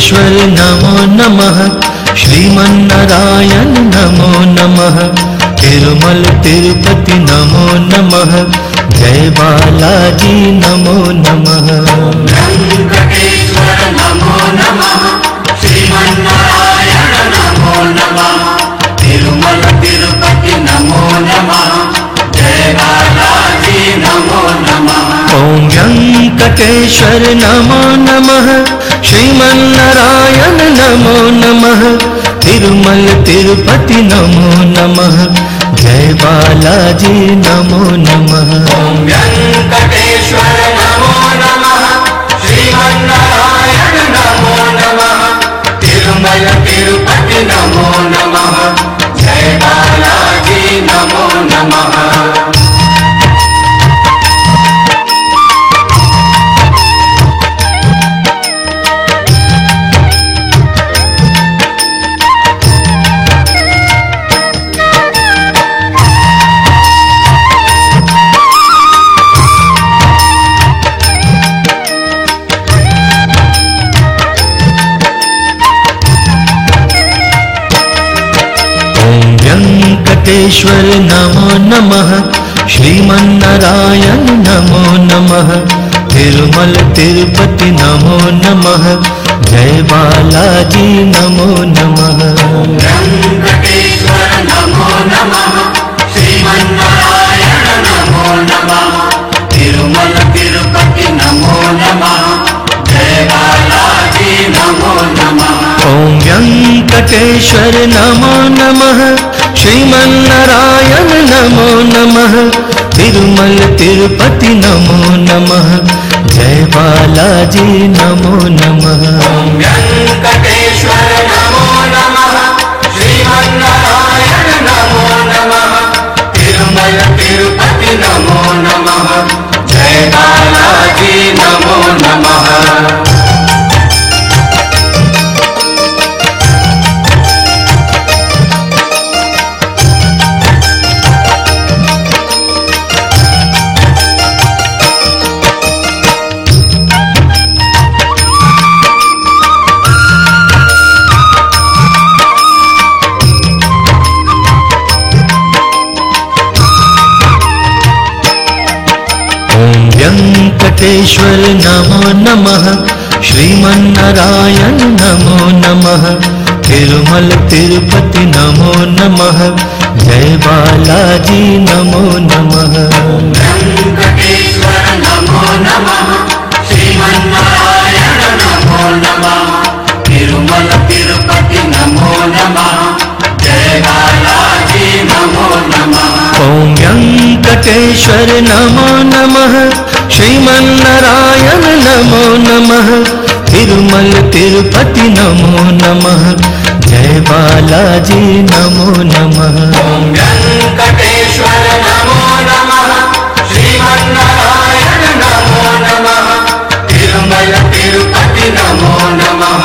वेङ्कटेश्वर नमो नमः। श्रीमन्नारायण नमो नमः। तिरुमल तिरुपति नमो नमः। जय बालाजी नमो नमः। नमो नमः वेङ्कटेश्वर नमो नमः श्रीमन्नारायण नमो नमः तिरुमल तिरुपति नमो नमः जय बालाजी नमो नमः। वेङ्कटेश्वर नमो नमः वेङ्कटेश्वर नमो नमः। श्रीमन्नारायण नमो नमः। तिरुमल तिरुपति नमो नमः। जय बालाजी नमो नमः। श्रीमन्नारायण नमो नमः वेङ्कटेश्वर नमो नमः श्रीमन्नारायण नमो नमः तिरुमल तिरुपति नमो नमः जय बालाजी नमो नमः। तिरुमल तिरुपति नमो नमः जय बालाजी नमो नमः ॐ वेङ्कटेश्वर नमो नमः श्रीमन्नारायण नमो नमः तिरुमल तिरुपति नमो नमः जय बालाजी नमो नमः। नमो नमः जय बालाजी नमो नमः ॐ वेङ्कटेश्वर नमो नमः श्रीमन्नारायण नमो नमः तिरुमल तिरुपति नमो नमः जय बालाजी नमो नमः तिरुमल तिरुपति नमो नमः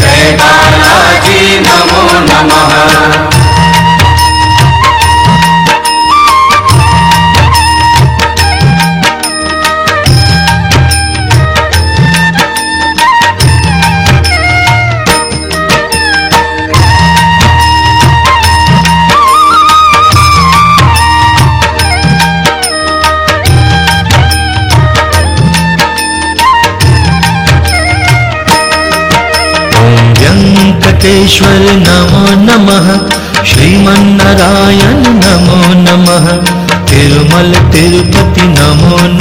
जय बालाजी नमो नमः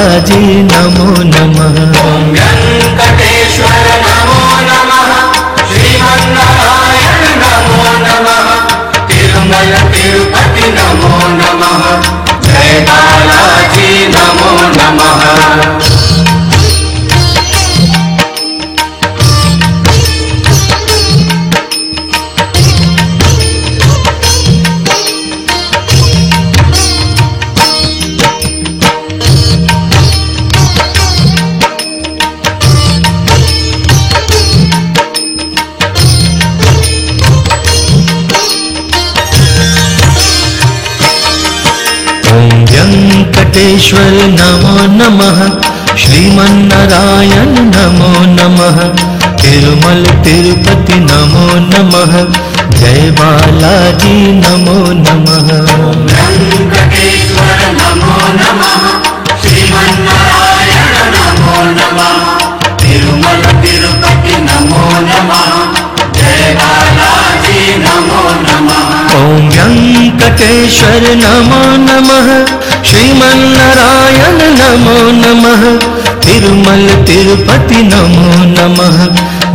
बालाजी नमो नमः नमः। जय बालाजी नमो नमः। वेङ्कटेश्वर नमो नमः। श्रीमन्नारायण नमो नमः। तिरुमल तिरुपति नमो नमः। जय बालाजी नमो नमः। ॐ व्यङ्कटेश्वर नमो नमः। श्रीमन्नारायण नमो नमः। तिरुमल तिरुपति नमो नमः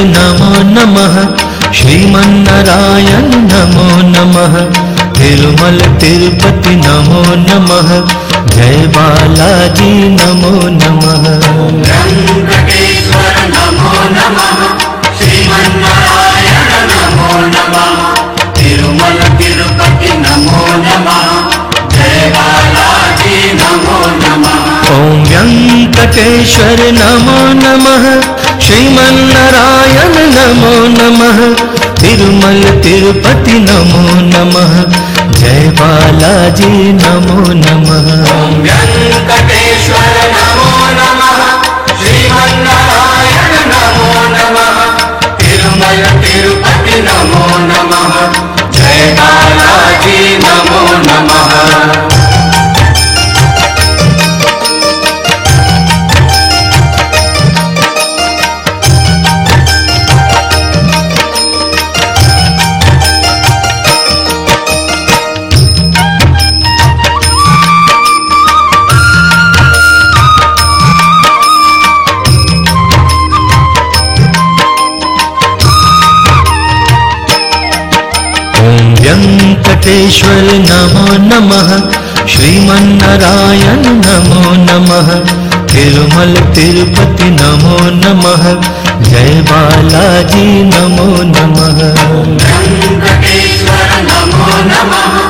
नमो नमः। श्रीमन्नारायण नमो नमः। तिरुमल तिरुपति नमो नमः। जय बालाजी नमो नमः। नमो नमः। श्रीमन्नारायण नमो नमः ॐ व्यङ्कटेश्वर नमो नमः श्रीमन्नारायण नमो नमः तिरुमल तिरुपति नमो नमः जय बालाजी नमो नमः व्यङ्कटेश्वर नमो नमः श्रीमन्नारायण नमो। नमः तिरुमल तिरुपति नमो नमः। जय बालाजी नमो नमः। नमो नमः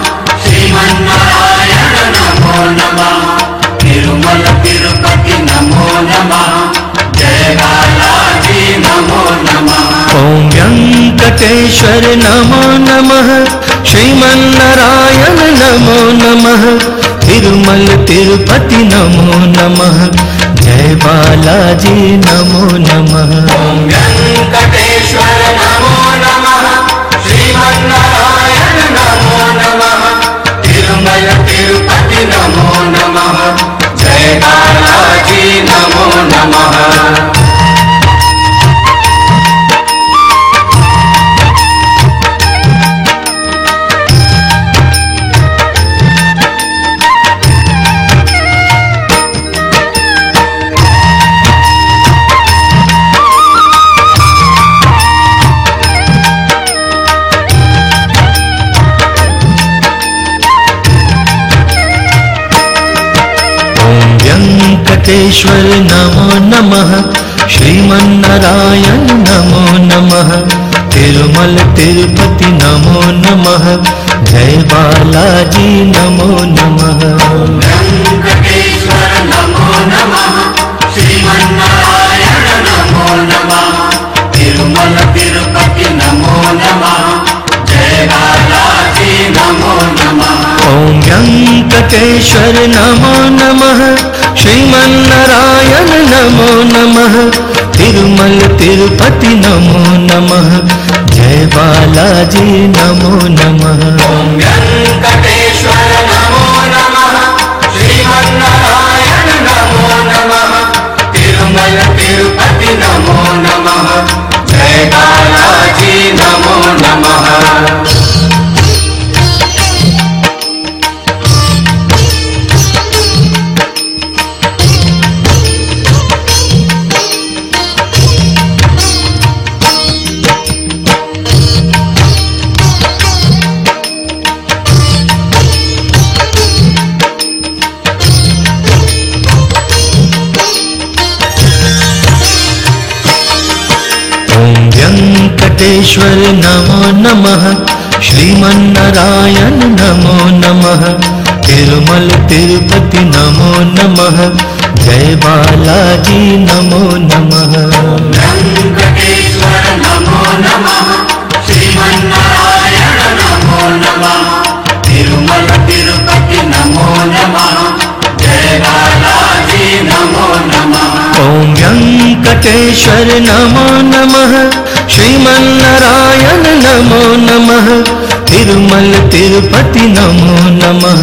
व्यङ्कटेश्वर नमो नमः। श्रीमन्नारायण नमो नमः। तिरुमल तिरुपति नमो नमः। जय बालाजी नमो नमः। नमो नमः। श्रीमन्नारायण नमो नमः। तिरुमल तिरुपति नमो नमः। जय बालाजी नमो नमः। व्यङ्कटेश्वर नमो नमः। श्रीमन्नारायण नमो नमः। तिरुमल तिरुपति नमो नमः। जय बालाजी नमो नमः। वेङ्कटेश्वर श्रीमन्नारायण नमो नमः। तिरुमल ॐ व्यङ्कटेश्वर नमो नमः श्रीमन्नारायण नमो नमः तिरुमल तिरुपति नमो नमः जय बालाजी नमो नमः तिरुपति नमो नमः। जय बालाजी नमो नमः। नमो नमः। श्रीमन्नारायण नमो नमः। तिरुमल तिरुपति नमो नमः। जय बालाजी नमो नमः। ॐ वेङ्कटेश्वर नमो नमः। श्रीमन्नारायण नमो नमः। तिरुमल तिरुपति नमो नमः।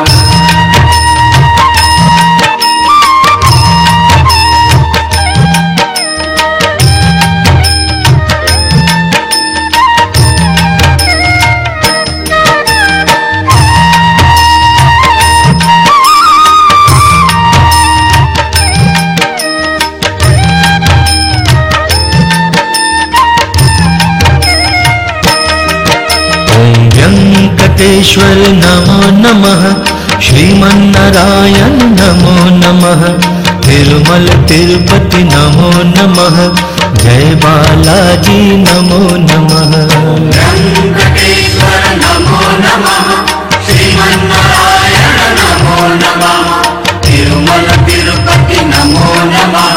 वेङ्कटेश्वर नमो। नमः श्रीमन्नारायण नमो नमः। तिरुमल तिरुपति नमो नमः जय बालाजी नमो नमः। वेङ्कटेश्वर नमो नमः। श्रीमन्नारायण नमो नमः। तिरुमल तिरुपति नमो नमः।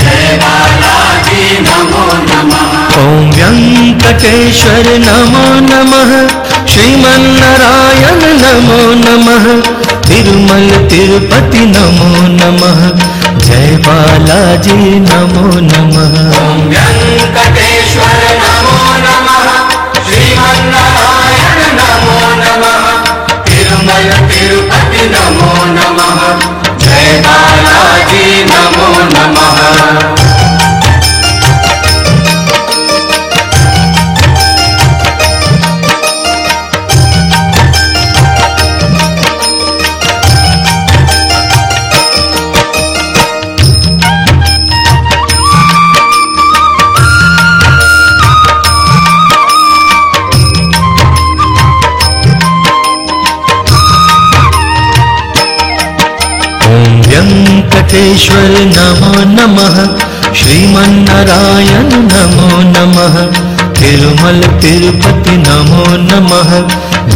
जय बालाजी नमो नमः। ॐ वेङ्कटेश्वर नमो नमः श्रीमन्नारायण नमो नमः तिरुमल तिरुपति नमो नमः जय बालाजी नमो नमः। नमो नमः तिरुमल तिरुपति नमो नमः वेङ्कटेश्वर नमो नमः। श्रीमन्नारायण नमो नमः। तिरुमल तिरुपति नमो नमः।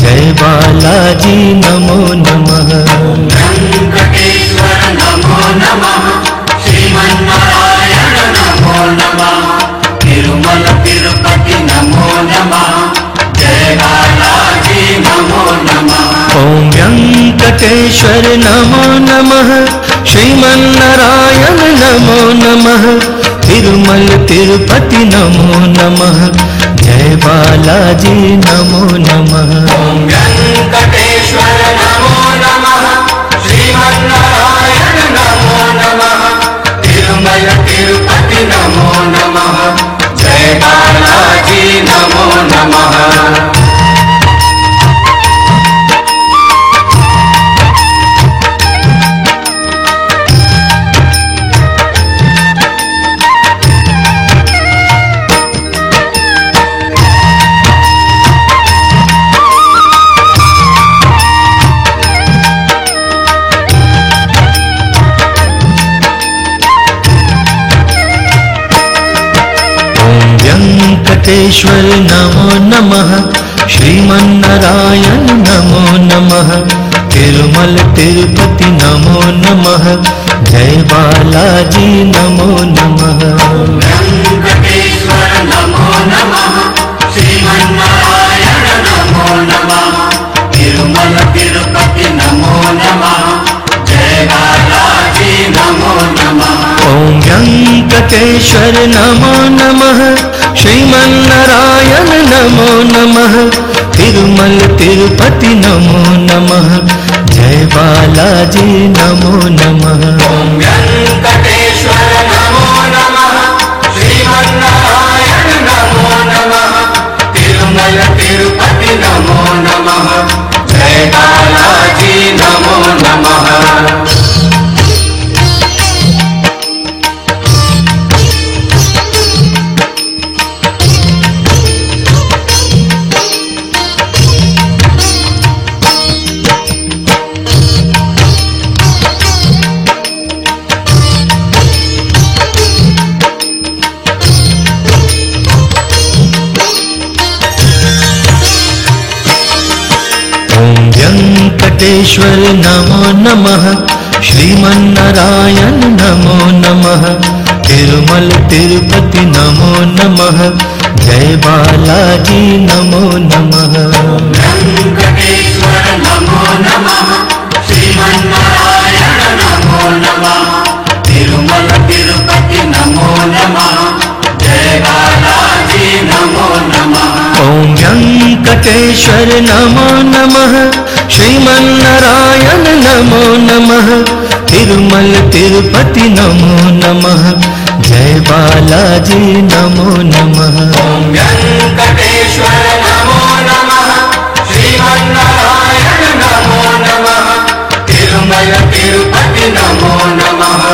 जय बालाजी नमो नमः। श्रीमन्नारायण नमो नमः। तिरुमल नमो नमः। श्रीमन्नारायण नमो नमः। तिरुमल तिरुपति नमो नमः। जय बालाजी नमो नमः वेङ्कटेश्वर नमो नमः। श्रीमन्नारायण नमो नमः। तिरुमल तिरुपति नमो नमः। जय बालाजी नमो नमः। तिरुमल तिरुपति नमो नमः। जय बालाजी नमो नमः वेङ्कटेश्वर नमो नमः। श्रीमन्नारायण नमो नमः। तिरुमल तिरुपति नमो नमः। जय बालाजी नमो नमः। वेङ्कटेश्वर नमो नमः। श्रीमन्नारायण नमो नमः वेङ्कटेश्वर नमो नमः श्रीमन्नारायण नमो नमः तिरुमल तिरुपति नमो नमः जय बालाजी नमो नमः। तिरुमल तिरुपति नमो नमः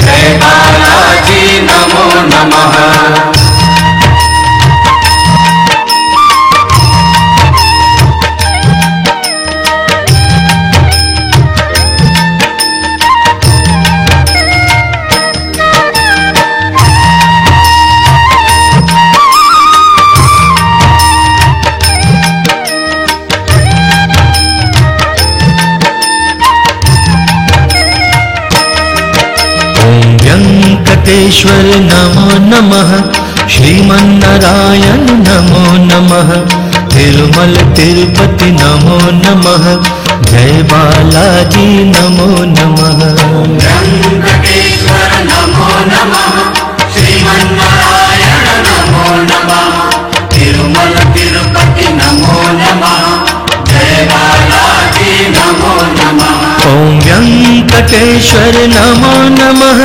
जय बालाजी नमो नमः नमो नमः। जय बालाजी नमो नमः। वेङ्कटेश्वर नमो नमः। श्रीमन्नारायण नमो नमः। तिरुमल तिरुपति नमो नमः। जय बालाजी नमो नमः। ॐ वेङ्कटेश्वर नमो नमः।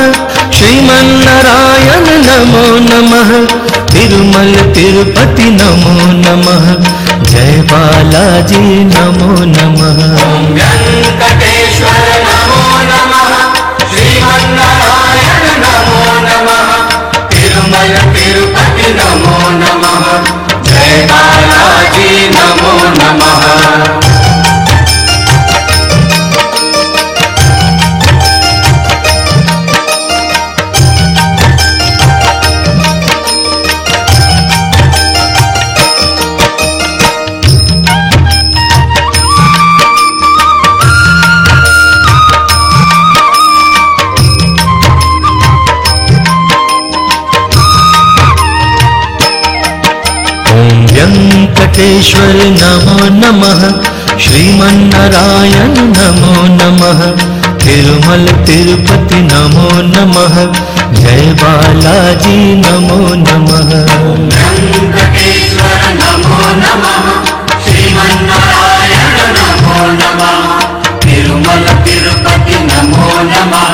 श्रीमन्नारायण नमो नमः। तिरुमल तिरुपति नमो नमः बालाजी नमो नमः वेङ्कटेश्वर नमो नमः। श्रीमन्नारायण नमो नमः। तिरुमल तिरुपति नमो नमः। जय बालाजी नमो नमः। वेङ्कटेश्वर नमो नमः। श्रीमन्नारायण नमो नमः। तिरुमल तिरुपति नमो नमः।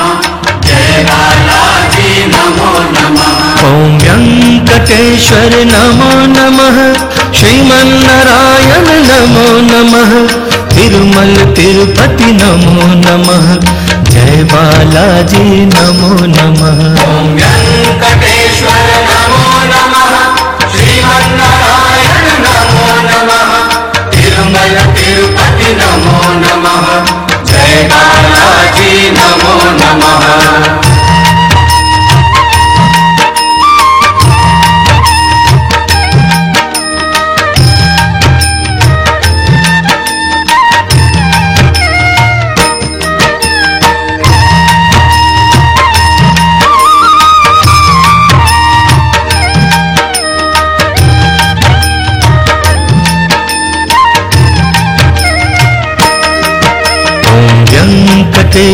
जय बालाजी नमो नमः। ॐ वेङ्कटेश्वर नमो नमः श्रीमन्नारायण नमो नमः तिरुमल तिरुपति नमो नमः जय बालाजी नमो नमः वेङ्कटेश्वर नमो नमः श्रीमन्नारायण नमो नमः तिरुमल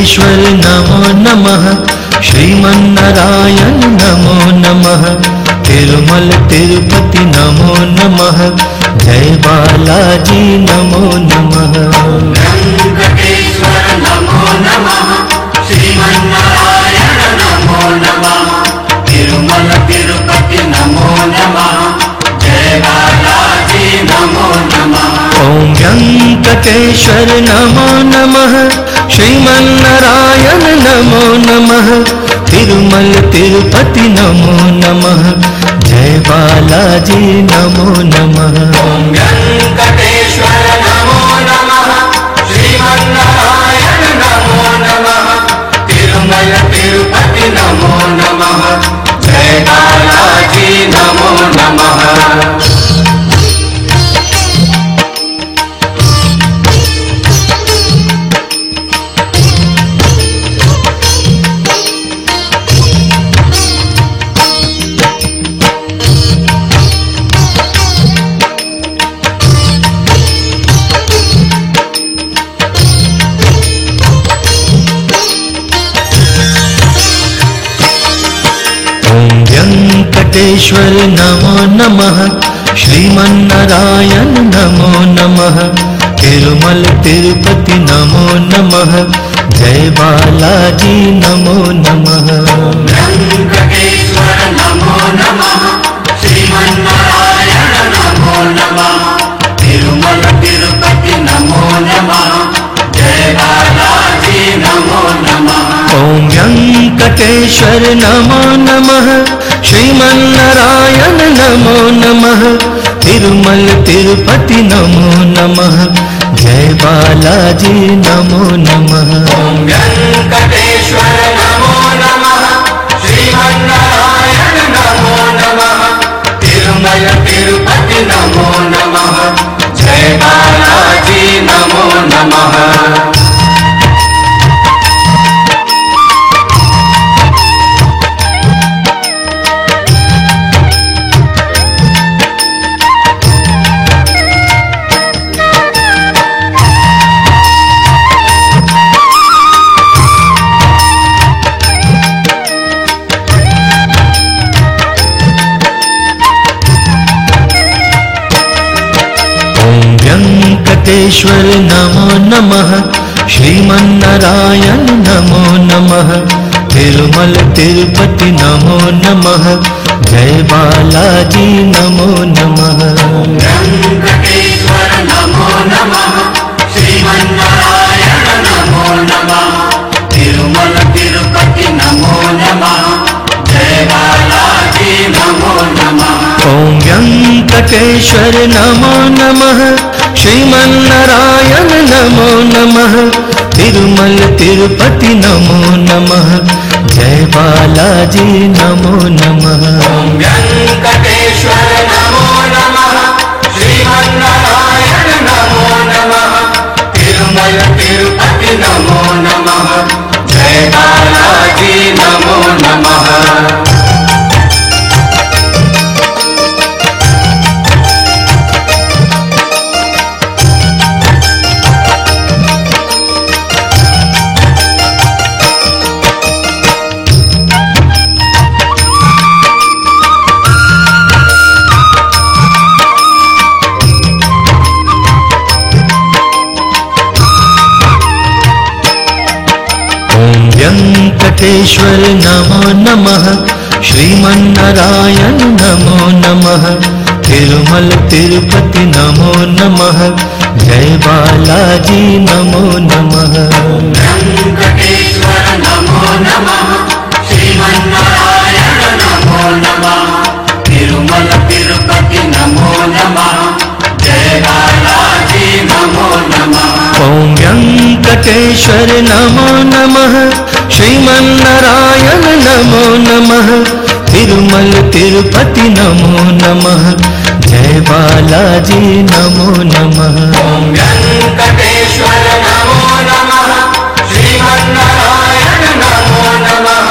वेङ्कटेश्वर नमो नमः। श्रीमन्नारायण नमो नमः। तिरुमल तिरुपति नमो नमः। जय बालाजी नमो नमः। नमो नमः। श्रीमन्नारायण ॐ वेङ्कटेश्वर नमो नमः श्रीमन्नारायण नमो नमः तिरुमल तिरुपति नमो नमः जय बालाजी नमो नमो नमो। नमः श्रीमन्नारायण नमो नमः। तिरुमल तिरुपति नमो नमः। जय बालाजी नमो नमः। वेङ्कटेश्वर नमो नमः। श्रीमन्नारायण नमो नमः। तिरुमल तिरुपति नमो नमः। जय बालाजी नमो नमः। ॐ व्यङ्कटेश्वर नमो नमः श्रीमन्नारायण नमो नमः। तिरुमल तिरुपति नमो नमः। जय बालाजी नमो नमः। नमो नमः। श्रीमन्नारायण नमो नमः। तिरुमल तिरुपति नमो नमः। जय बालाजी नमो नमः। व्यङ्कटेश्वर नमो नमः। श्रीमन्नारायण नमो नमः। तिरुमल तिरुपति नमो नमः। जय बालाजी नमो नमः। वेङ्कटेश्वर नमो नमः। श्रीमन्नारायण नमो नमः। तिरुमल तिरुपति नमो नमः। जय बालाजी नमो नमः ॐ व्यङ्कटेश्वर नमो नमः। श्रीमन्नारायण नमो नमः। तिरुमल तिरुपति नमो नमः। जय बालाजी नमो नमः। वेङ्कटेश्वर नमो नमः। श्रीमन्नारायण नमो नमः। तिरुमल तिरुपति नमो नमः। जय बालाजी नमो नमः। नमो नमः। तिरुमल तिरुपति नमः ॐ नमो नमः, श्रीमन्नारायण नमो नमः, तिरुमल तिरुपति नमो नमः, जय बालाजी नमो नमः। वेङ्कटेश्वर नमो नमः, श्रीमन्नारायण नमो नमः,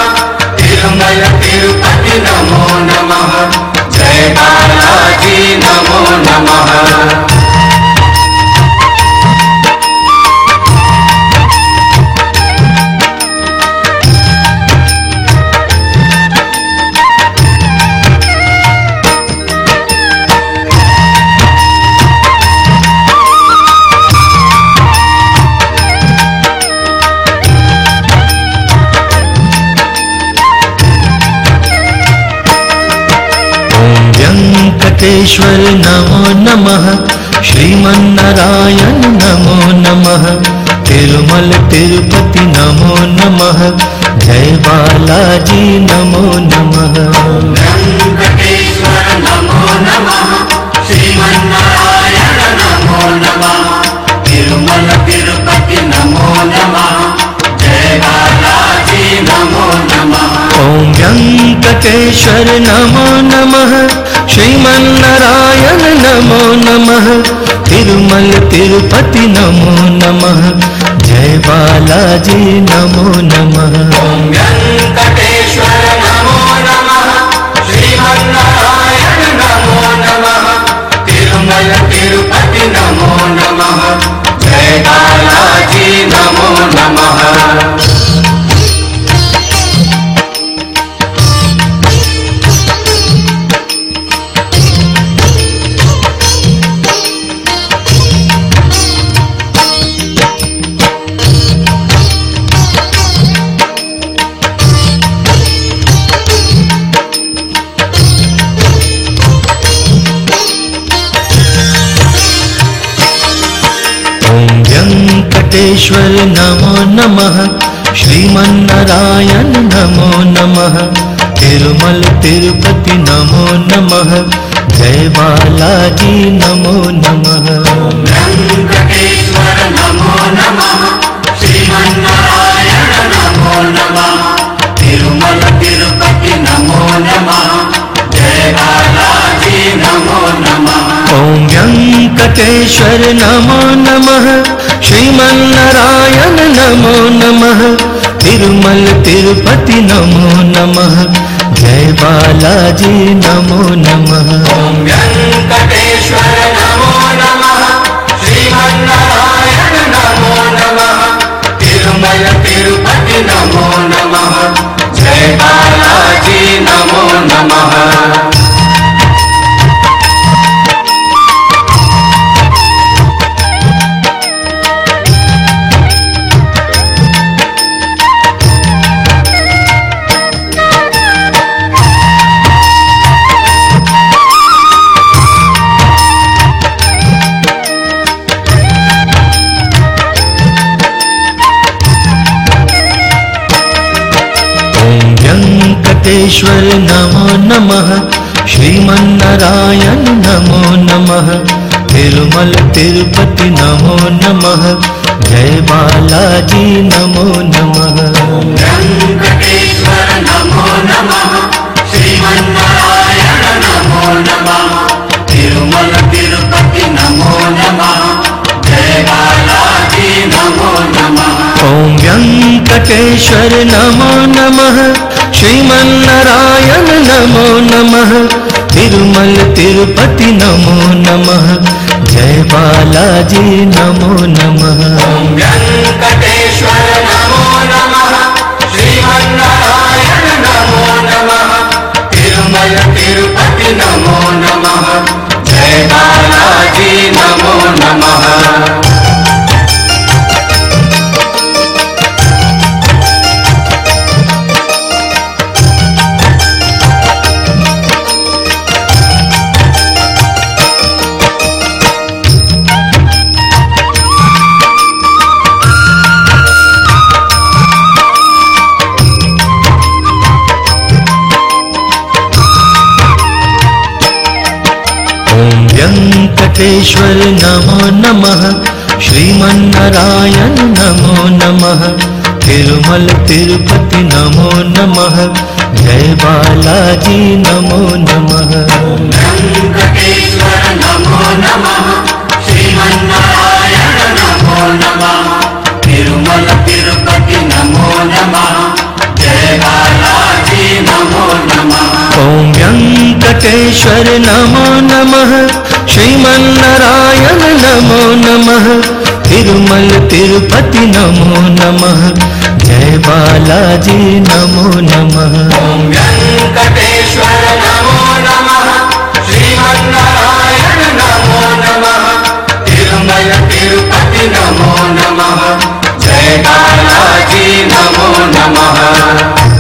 तिरुमल तिरुपति नमो नमः, जय बालाजी नमो नमः। व्यङ्कटेश्वर नमो। नमः श्रीमन्नारायण नमो नमः। तिरुमल तिरुपति नमो नमः जय बालाजी नमो नमः नमो नमः श्रीमन्नारायण नमो नमः ॐ व्यङ्कटेश्वर नमो नमः श्रीमन्नारायण नमो नमः तिरुमल तिरुपति नमो नमः जय बालाजी नमो नमः। तिरुमल तिरुपति वेङ्कटेश्वर नमो नमः। श्रीमन्नारायण नमो नमः। तिरुमल तिरुपति नमो नमः। जय बालाजी नमो नमः। नमो नमः। तिरुमल तिरुपति नमो नमः ॐ व्यङ्कटेश्वर नमो नमः श्रीमन्नारायण नमो नमः तिरुमल तिरुपति नमो नमः जय बालाजी नमो नमः व्यङ्कटेश्वर नमो नमः श्रीमन्नारायण नमो नमः तिरुमल तिरुपति नमो नमः जय बालाजी नमो नमः। वेङ्कटेश्वर नमो नमः श्रीमन्नारायण नमो नमः तिरुमल तिरुपति नमो नमः जय बालाजी नमो नमः। ॐ व्यङ्कटेश्वर नमो नमः श्रीमन्नारायण नमो नमः तिरुमल तिरुपति नमो नमः जय बालाजी नमो नमः वेङ्कटेश्वर नमो नमः श्रीमन्नारायण नमो नमः तिरुमल ॐ व्यङ्कटेश्वर नमो नमः श्रीमन्नारायण नमो नमः तिरुमल तिरुपति नमो नमः जय बालाजी नमो नमः श्रीमन्नारायण नमो नमः व्यङ्कटेश्वर नमो नमः। श्रीमन्नारायण नमो नमः। तिरुमल तिरुपति नमो नमः। जय बालाजी नमो नमः। वेङ्कटेश्वर नमो नमः। श्रीमन्नारायण नमो नमः। तिरुमल तिरुपति नमो नमः। जय बालाजी नमो नमः